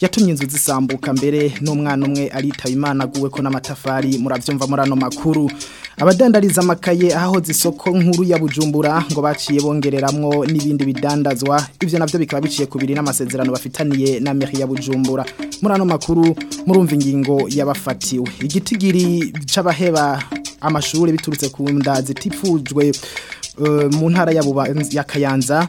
yatumye inzu zisambuka mbere n'umwana umwe aritaba imana aguwe ko n'amatafari murabyumva murano makuru abadandariza makaye aho zisoko nkuru ya bujumbura ngo baciye bongereramwo n'ibindi bidandazwa ibyo nabyo bikaba biciye kubiri n'amasezerano bafitaniye na meri ya bujumbura muri ano makuru murumva ingingo y'abafatiwe igitigiri cy'abaheba amashuri biturutse ku nda zitipfujwe eh, mu ntara ya kayanza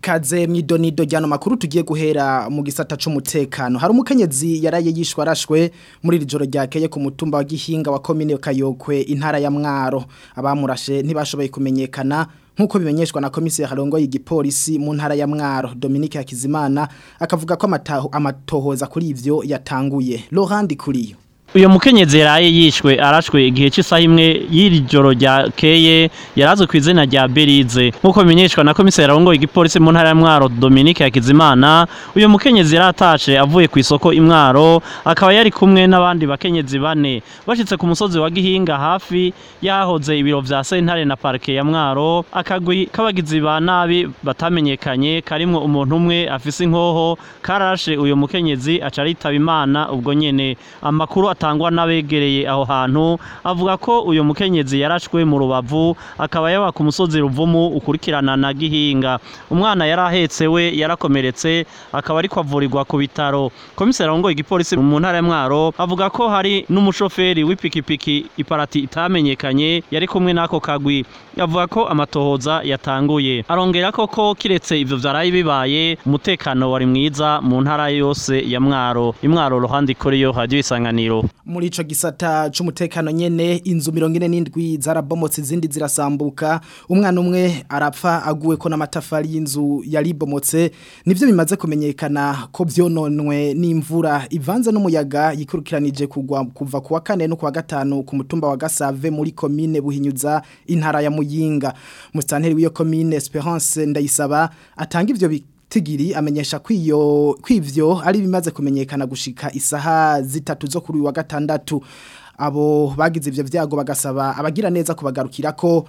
kaze mwidonido jyano makuru tugiye guhera mu gisata cy'umutekano hari umukenyezi yaraye yishwe arashwe muri iri joro ryakeye kumutumba wa gihinga wa komine kayokwe intara ya mwaro abamurashe ntibashoboye kumenyekana nk'uko bimenyeshwa na komisiyo harongoye igipolisi mu ntara ya mwaro Dominique Hakizimana akavuga ko amatohoza kuri ivyo yatanguye Laurent Kuriyo uyu mukenyezi yaraye yishwe arashwe igihe cy'isaha imwe y'iri joro ryakeye yarazwe ku izina rya berize nk'uko bimenyeshwa na komiseri arongoye igipolisi mu ntara ya mwaro Dominique Yakizimana uyu mukenyezi yaratashe avuye ku isoko imwaro akaba yari kumwe n'abandi bakenyezi bane bashyitse ku musozi wa gihinga hafi yahoze ibiro bya sentare na parike ya mwaro akagwi k'abagizi ba nabi batamenyekanye karimwo umuntu umwe afise inkoho karashe uyu mukenyezi aca imana ubwo nyene amakuru atangwa n'abegereye aho hantu avuga ko uyu mukenyezi yarashwe mu rubavu akaba yaba ku musozi ruvumu ukurikirana na gihinga umwana yari ahetse we yarakomeretse akaba ariko avurirwa ku bitaro komiseri arongoye igipolisi mu ntara ya mwaro avuga ko hari n'umushoferi w'ipikipiki iparati itamenyekanye yari kumwe n'ako kagwi avuga ko amatohoza yatanguye arongera ko ko kiretse ibyo vyaraye bibaye umutekano wari mwiza mu ntara yose ya mwaro imwaro ruhande ikoriyo hadiyo isanganiro muri ico gisata c'umutekano nyene inzu 47 zarabomotse izindi zirasambuka umwana umwe arapfa aguwe ko n'amatafari y'inzu yaribomotse nivyo bimaze kumenyekana ko vyononwe n'imvura ivanze n'umuyaga yikurukiranije kugwa kuva kuwa kane no kuwa gatanu ku mutumba wa Gasave muri commune Buhinyuza intara ya Muyinga mustanteri w'iyo commune Esperance ndayisaba atanga ivyo tigiri amenyesha kwiyo iyo ari bimaze kumenyekana gushika isaha zitatu zo kuri wa gatandatu abo bagize ibyo byago bagasaba abagira neza kubagarukira ko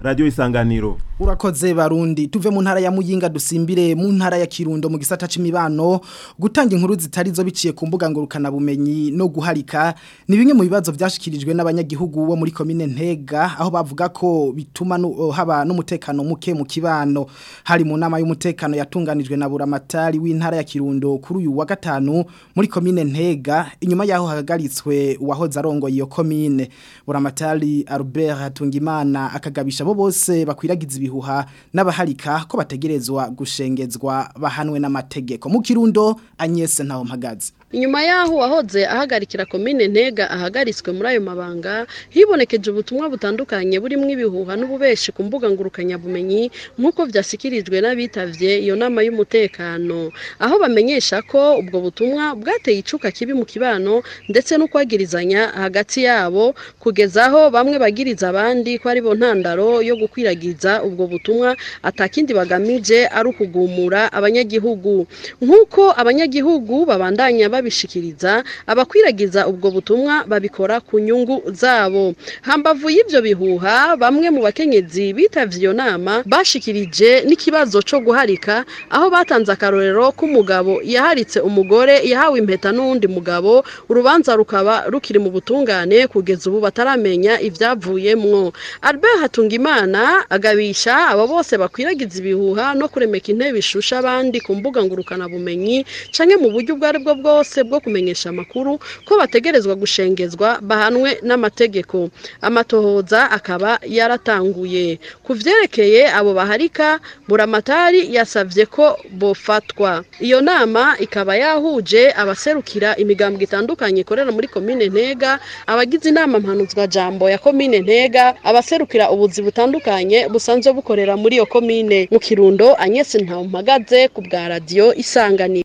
Radio Isanganiro urakoze barundi tuve mu ntara ya muyinga dusimbire mu ntara ya kirundo mu gisata c'imibano gutanga inkuru zitari zo biciye ku mbuga ngurukana bumenyi no guharika ni bimwe mu bibazo byashikirijwe n'abanyagihugu wo muri commune Ntega aho bavuga ko bituma no, eh, haba n'umutekano muke mu kibano hari mu nama y'umutekano yatunganijwe na buramatari w'intara ya kirundo kuri uyu wa gatanu muri commune Ntega inyuma yaho hahagaritswe uwahoze arongoye iyo commune buramatari Albert Hatungimana akagabisha bo bose bakwiragiza ibihuha n'abaharika ko bategerezwa gushengezwa bahanwe n'amategeko mu kirundo anyese ntaho mpagaze nyuma y'aho uwahoze ahagarikira komine ntega ahagaritswe muri ayo mabanga hibonekeje ubutumwa butandukanye burimo ibihuha n'ububeshi ku mbuga ngurukanyabumenyi nk'uko byashyikirijwe n'abitabye iyo nama y'umutekano aho bamenyesha ko ubwo butumwa bwateye icuka kibi mu kibano ndetse no kwagirizanya hagati yabo kugeza aho bamwe bagiriza abandi ko ari bo ntandaro yo gukwiragiza ubwo butumwa atakindi bagamije ari ukugumura abanyagihugu nk'uko abanyagihugu babandanya babishikiriza abakwiragiza ubwo butumwa babikora ku nyungu zabo hambavu y'ibyo bihuha bamwe mu bakenyezi bitavye iyo nama bashikirije n'ikibazo cyo guharika aho batanze akarorero k'umugabo yaharitse umugore yahawe impeta n'undi mugabo urubanza rukaba rukiri mu butungane kugeza ubu bataramenya ibyavuyemo Albert Hatungimana agabisha abo bose bakwiragiza ibihuha no kuremeka intebe ishusha abandi ku mbuga ngurukana bumenyi canke mu buryo ubwo ari bwo bwose se bwo kumenyesha amakuru ko bategerezwa gushengezwa bahanwe n'amategeko amatohoza akaba yaratanguye ku byerekeye abo baharika buramatari yasabye ko bofatwa iyo nama ikaba yahuje abaserukira imigambi itandukanye ikorera muri komine ntega abagize inama mpanuzwa jambo ya komine ntega abaserukira ubuzi butandukanye busanzwe bukorera muri iyo komine mu kirundo anyesi ntawe ku bwa radiyo isanganiye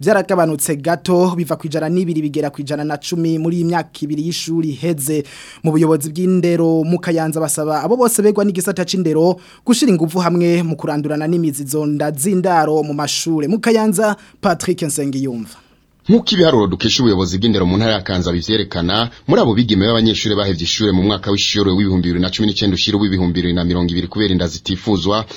byaragabanutse gato biva ku ijana n'ibiri bigera ku ijana na cumi muri iyi myaka ibiri y'ishuri iheze mu buyobozi bw'indero mu kayanza basaba abo bose begwa n'igisata cy'indero gushyira ingufu hamwe mu kurandurana n'imizi zonda z'indaro mu mashuri mu kayanza patrick nsengiyumva nk'uko ibiharuro dukesha ubuyobozi bw'indero mu ntara ya Kanza bivyerekana muri abo bigeme b'abanyeshuri bahevye ishure mu mwaka w'ishure w'ibihumbi bibiri na cumi n'icyenda ushyira w'ibihumbi bibiri na mirongo ibiri kubera inda zitifuzwa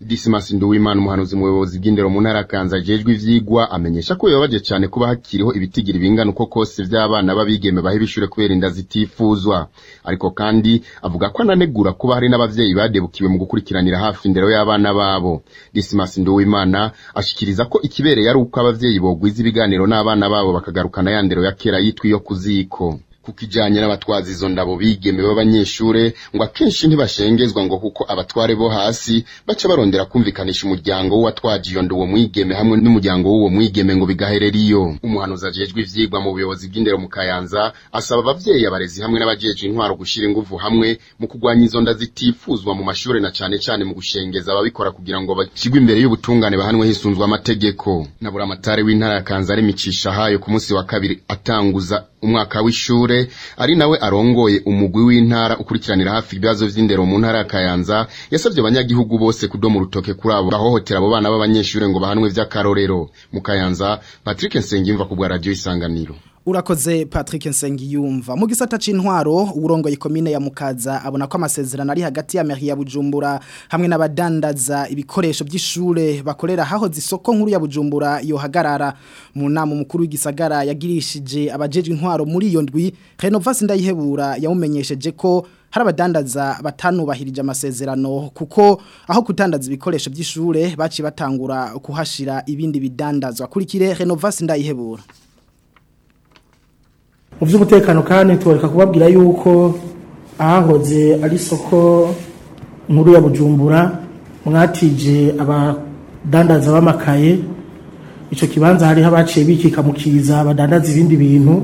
Dismas Nduwimana umuhanuzi mu buyobozi bw'indero mu ntara Kanza ajejwe ivyigwa amenyesha ko yobaje cyane kuba hakiriho ibitigiri bingana uko kose vy'abana b'abigeme baheba ishure kubera inda zitifuzwa ariko kandi avuga ko ananegura kuba hari n'abavyeyi badebukiwe mu gukurikiranira hafi indero y'abana babo Dismas Nduwimana ashikiriza ko ikibereye ari uko abavyeyi bogwiza ibiganiro n'abana babo bakagarukana ya ndero ya kera yitwa iyo kuziko kukijanye n'abatwazi izo ndabo bigeme b'abanyeshure ngo akenshi ntibashengezwa ngo kuko abatware bo hasi baca barondera kumvikanisha umuryango w'uwatwaje iyo nduwo mwigeme hamwe n'umuryango w'uwo mwigeme ngo bigaherere iyo umuhanuzi ajejwe ivyigwa mu buyobozi bw'indero mu kayanza asaba abavyeyi abarezi hamwe n'abajejwe intwaro gushira inguvu hamwe mu kugwanya izo nda zitifuzwa mu mashure na cane cane mu gushengeza ababikora kugira ngo bashigwe imbere y'ubutungane bahanwe hisunzwe amategeko nabura amatari w'intara ya kanza arimicisha hayo ku munsi wa kabiri atanguza umwaka w'ishure ari nawe arongoye umugwi w'intara ukurikiranira hafi ibibazo vy'indero mu ntara ya Kayanza yasavye abanyagihugu bose kudoma urutoke kuri abo bahohotera abo bana b'abanyeshure ngo bahanwe vy'akarorero mu Kayanza Patrick Nsengimva ku bwa radio Isanganiro urakoze Patrick Nsengiyumva mu gisata c'intwaro urongo yikomine ya mukaza abona ko amasezerano ari hagati ya mairie ya Bujumbura hamwe n'abadandaza ibikoresho by'ishure bakorera haho zisoko nkuru ya Bujumbura yo hagarara mu nama mukuru w'igisagara yagirishije abajejwe intwaro muri iyo ndwi Renovas ndayihebura yamumenyesheje ko hari abadandaza batanubahirije amasezerano kuko aho kutandaza ibikoresho by'ishure baci batangura kuhashira ibindi bidandazwa kurikire Renovas ndayihebura mu by'umutekano kandi tubareka kubabwira yuko ahahoze ari isoko nkuru ya bujumbura mwatije abadandaza b'amakaye icyo kibanza hariho abaciye bikika mu kiza badandaza ibindi bintu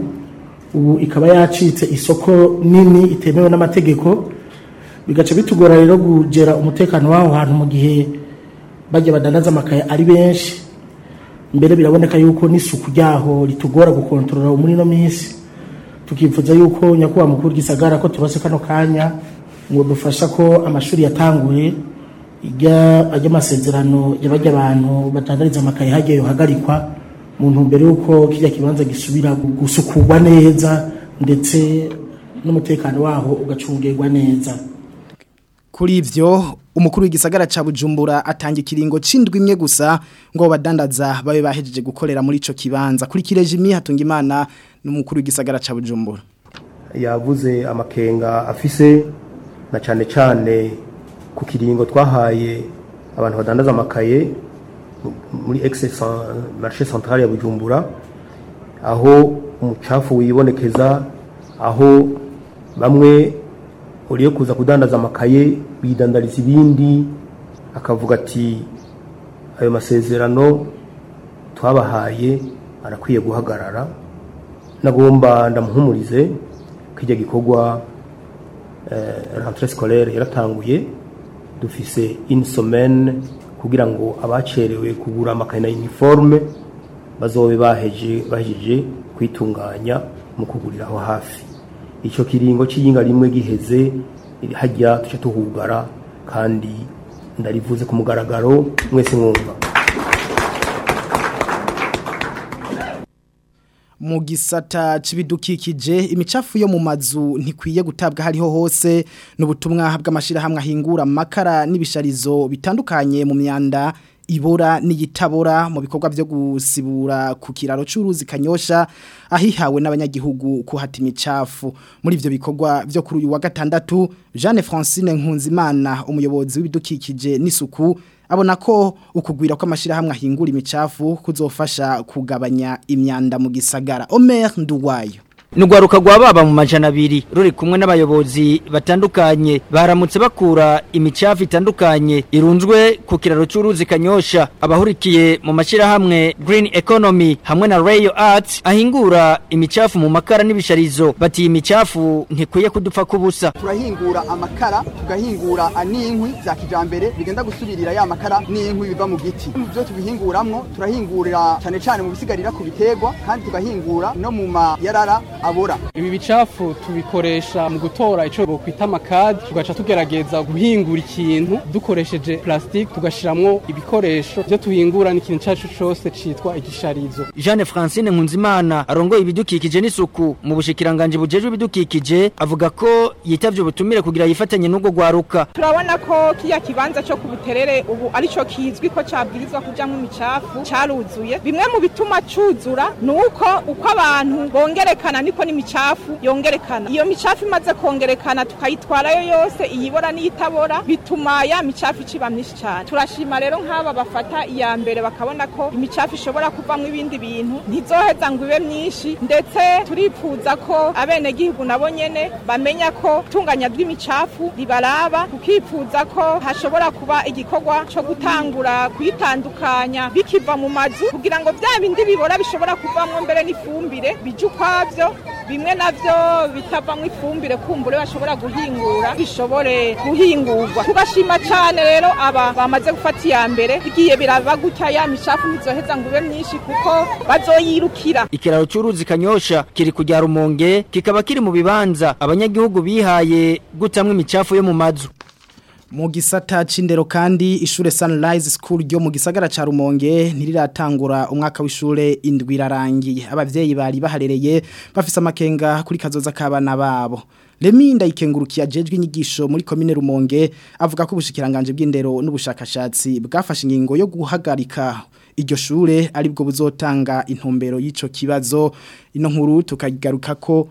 ubu ikaba yacitse isoko nini itemewe n'amategeko bigaca bitugora rero kugera umutekano w'aho hantu mu gihe bajya badandaza amakaye ari benshi mbere biraboneka yuko n'isuku ryaho ritugora gukontorora muri ino minsi tukifuza yuko nyakubahwa mukuru w'igisagara ko turose kano kanya ngo dufasha ko amashuri yatanguye ajy'amasezerano yabajya abantu batandariza amakaye hagiye yohagarikwa mu ntumbero y'uko kijya kibanza gisubira gusukurwa neza ndetse n'umutekano waho ugacungirwa neza Kuri ivyo umukuru w'igisagara ca Bujumbura atanga ikiringo cindwi imwe gusa ngo badandaza babe bahejeje gukorera muri ico kibanza kuri kirejimi hatunga imana n'umukuru w'igisagara ca Bujumbura yavuze amakenga afise na cyane cyane ku kiringo twahaye abantu badandaza amakaye muri marché centrale ya Bujumbura aho umucafu wibonekeza aho bamwe uriyo kuza kudandaza amakaye bidandariza ibindi akavuga ati ayo masezerano twabahaye arakwiye guhagarara nagomba ndamuhumurize ko icyo gikorwa eh, rentre scolaire yaratanguye dufise insomene kugira ngo abacerewe kugura amakaye na uniforme bazobe bahejeje kwitunganya mu kugurira kuguriraho hafi icyo kiringo cy'iyinga rimwe giheze hajya tujya tuhugara kandi ndarivuze ku mugaragaro mwese mwumva mu gisata cy'ibidukikije imicafu yo mu mazu ntikwiye gutabwa hariho hose n'ubutumwa bw'amashyirahamwe ahingura amakara n'ibisharizo bitandukanye mu myanda ibora n'iyitabora mu bikorwa byo gusibura ku kiraro cy'uruzi kanyosha ahihawe n'abanyagihugu kuhata imicafu muri ibyo bikorwa byo kuri uyu wa gatandatu Jeanne Francine Nkunzimana umuyobozi w'ibidukikije n'isuku abona ko ukugwira ko kw'amashyirahamwe ahingura imicafu kuzofasha kugabanya imyanda mu gisagara Omer Nduwayo Nugwaruka rwa baba mu majana abiri ruri kumwe n'abayobozi batandukanye baramutse bakura imicafu itandukanye irunzwe ku kiraro cy'uruzi kanyosha abahurikiye mu mashyirahamwe Green Economy hamwe na Rayo Arts ahingura imicafu mu makara n'ibisharizo bati imicafu ntikwiye kudupfa kubusa turahingura amakara tugahingura n'inkwi za kijambere bigenda gusubirira ya makara n'inkwi biva mu giti byo tubihinguramwo turahingurira cyane cyane mu bisigarira ku bitegwa kandi tugahingura no mu mayarara abura ibi bicafu tubikoresha mu gutora icyo kwita amakadi tugaca tugerageza guhingura ikintu dukoresheje plastique tugashyiramo ibikoresho byo tuhingura n'ikintu cyacu cyose cyitwa igisharizo Jeanne Francine Nkunzimana arongoye ibidukikije n'isuku mu bushikiranganje bujejwe ibidukikije avuga ko yitabye ubutumire kugira yifatanye n'ubwo gwaruka turabona ko kiya kibanza cyo ku kubuterere ubu ari cyo kizwi ko cabwirizwa kujamwe imicafu caruzuye bimwe mu bituma cuzura nuko uko abantu bongerekana ni iriko n'imicafu yongerekana iyo micafu imaze kongerekana tukayitwarayo yose iyibora n'iyitabora bituma ya micafu iciba myinshi cyane turashima rero nk'aba bafata iya mbere bakabona ko imicafu ishobora kuvamo ibindi bintu ntizoheza ngo ibe myinshi ndetse turifuza ko abenegihugu nabo nyene bamenya ko itunganya ry'imicafu ribaraba tukifuza ko hashobora kuba igikorwa cyo gutangura kuyitandukanya bikiva mu mazu kugira ngo bya bindi bibora bishobora kuvamwo mbere n'ifumbire bije ukwavyo bimwe navyo bitavamwo ifumbire kumbure bashobora guhingura bishobore guhingurwa tugashima cyane rero aba bamaze gufata iya mbere igiye birava gutya ya micafu ntizoheza ngo ube myinshi kuko bazoyirukira ikiraro cy’uruzi kanyosha kiri kujya rumonge kikaba kiri mu bibanza abanyagihugu bihaye gutamwa imicafu yo mu mazu mu gisata kandi ishure Sunrise School ryo mu gisagara ca Rumonge niriratangura umwaka w'ishure indwi rarangiye abavyeyi bari baharereye bafise amakenga kuri kazoza kabana babo Remi ndayikengurukiye ajejwe inyigisho muri commune Rumonge avuga ko ubushikiranganje bw'indero n'ubushakashatsi bwafashe ingingo yo guhagarika iryo shure aribwo buzotanga intumbero y'ico kibazo ino nkuru tukayigaruka ko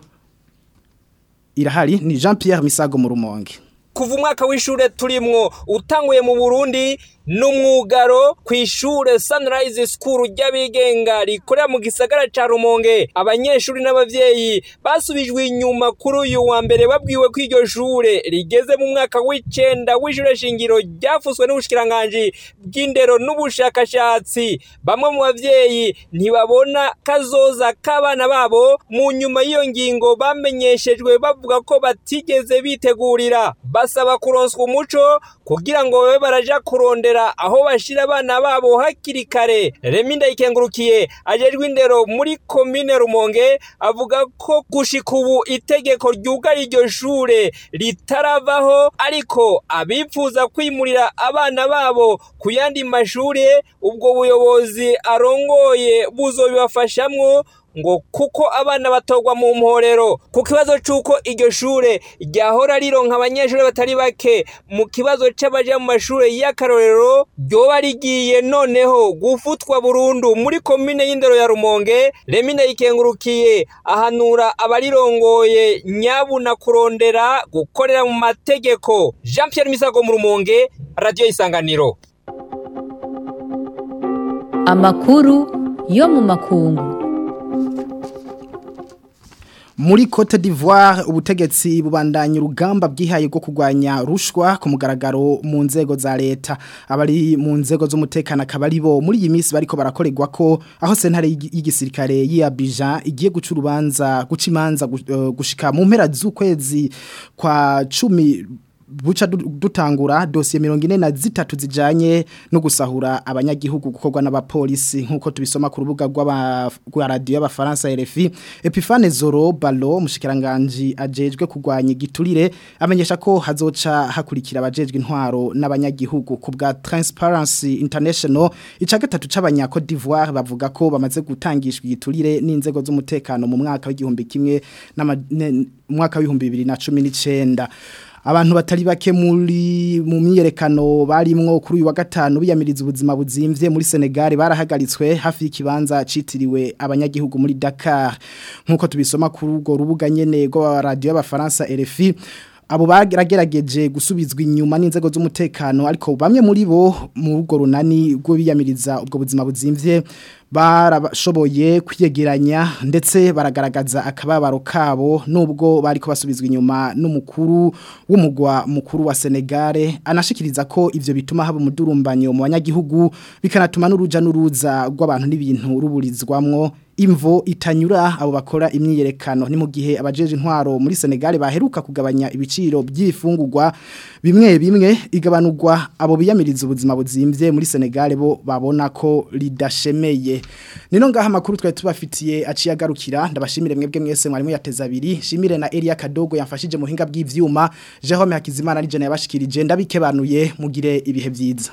irahari ni Jean Pierre Misago mu Rumonge kuva umwaka w'ishuri turimo utanguye mu burundi n'umwugaro ku ishuri Sunrise School ry'abigenga rikorera mu gisagara ca Rumonge abanyeshuri n’ababyeyi basubijwe inyuma kuri uyu wa mbere babwiwe ko iryo shure rigeze mu mwaka w'icenda w'ishure shingiro ryafuswe n'ubushikiranganji bw'indero n'ubushakashatsi bamwe mu babyeyi ntibabona kazoza k'abana babo mu nyuma y'iyo ngingo bamenyeshejwe bavuga ko batigeze bitegurira basaba kuronswa umuco kugira ngo babe baraja kurondera bakorera aho bashira abana babo hakiri kare remi ndayikengurukiye ajejwe indero muri komine rumonge avuga ko gushika ubu itegeko ryugara iryo shure ritaravaho ariko abifuza kwimurira abana babo ku yandi mashuri ubwo buyobozi arongoye buzobibafashamwo ngo kuko abana batogwa mu mporero ku kibazo cy'uko iryo shure ryahora rironka abanyeshuri batari bake mu kibazo cy'abaja mu mashuri y'akarorero ryoba rigiye noneho gufutwa burundu muri komine y'indero ya rumonge remine yikengurukiye ahanura abarirongoye nyabu na kurondera gukorera mu mategeko jean pierre misago mu rumonge radiyo isanganiro amakuru yo mu makungu muri Cote d'Ivoire ubutegetsi bubandanya urugamba bwihaye bwo kugwanya rushwa ku mugaragaro mu nzego za leta abari mu nzego z'umutekano akaba ari muri iyi minsi bariko barakoregwa ko aho sentare y'igisirikare y'Abidjan igiye guca urubanza guca imanza eh, gushika mu mpera z'ukwezi kwa 10 buca dutangura dosiye mirongo ine na zitatu zijyanye no gusahura abanyagihugu gukorwa n'abapolisi nk'uko tubisoma ku rubuga rwa radiyo y'abafaransa RFI epifane zoro balo mushikiranganji ajejwe kugwanya igiturire amenyesha ko hazoca hakurikira abajejwe intwaro n'abanyagihugu ku bwa Transparency International ica gatatu c'abanyako d'Ivoire bavuga ko bamaze gutangishwa igiturire n'inzego z'umutekano mu mwaka w'igihumbi kimwe n'amwaka w'ibihumbi bibiri na cumi n'icenda abantu batari bake muri mu myiyerekano barimwo kuri uyu wa gatanu biyamiriza ubuzima buzimvye muri Senegal barahagaritswe hafi y'ikibanza citiriwe abanyagihugu muri Dakar nkuko tubisoma kuri urwo rubuga nyene rwa radio y'abafaransa RFI abo bagerageje gusubizwa inyuma n'inzego z'umutekano ariko bamwe muri bo mu rugo runani rwo biyamiriza ubwo buzima buzimvye barashoboye kwiyegeranya ndetse baragaragaza akababaro kabo nubwo bari ko basubizwa inyuma n'umukuru w'umugwa mukuru wa Senegale anashikiriza ko ivyo bituma haba umudurumbanyo mu banyagihugu bikanatuma n'uruja n'uruza rw'abantu n'ibintu ruburizwamwo imvo itanyura abo bakora imyiyerekano ni mu gihe abajeje intwaro muri Senegal baheruka kugabanya ibiciro by'ifungurwa bimwe bimwe igabanurwa abo biyamiriza ubuzima buzimbye muri Senegal bo babona ko ridashemeye nino ngaha makuru twari tubafitiye aciye agarukira ndabashimire mwebwe mwese mwarimo yateza abiri shimire na Elia Kadogo yamfashije mu hinga bw'ivyuma Jerome Hakizimana ni jene yabashikirije ndabikebanuye mugire ibihe byiza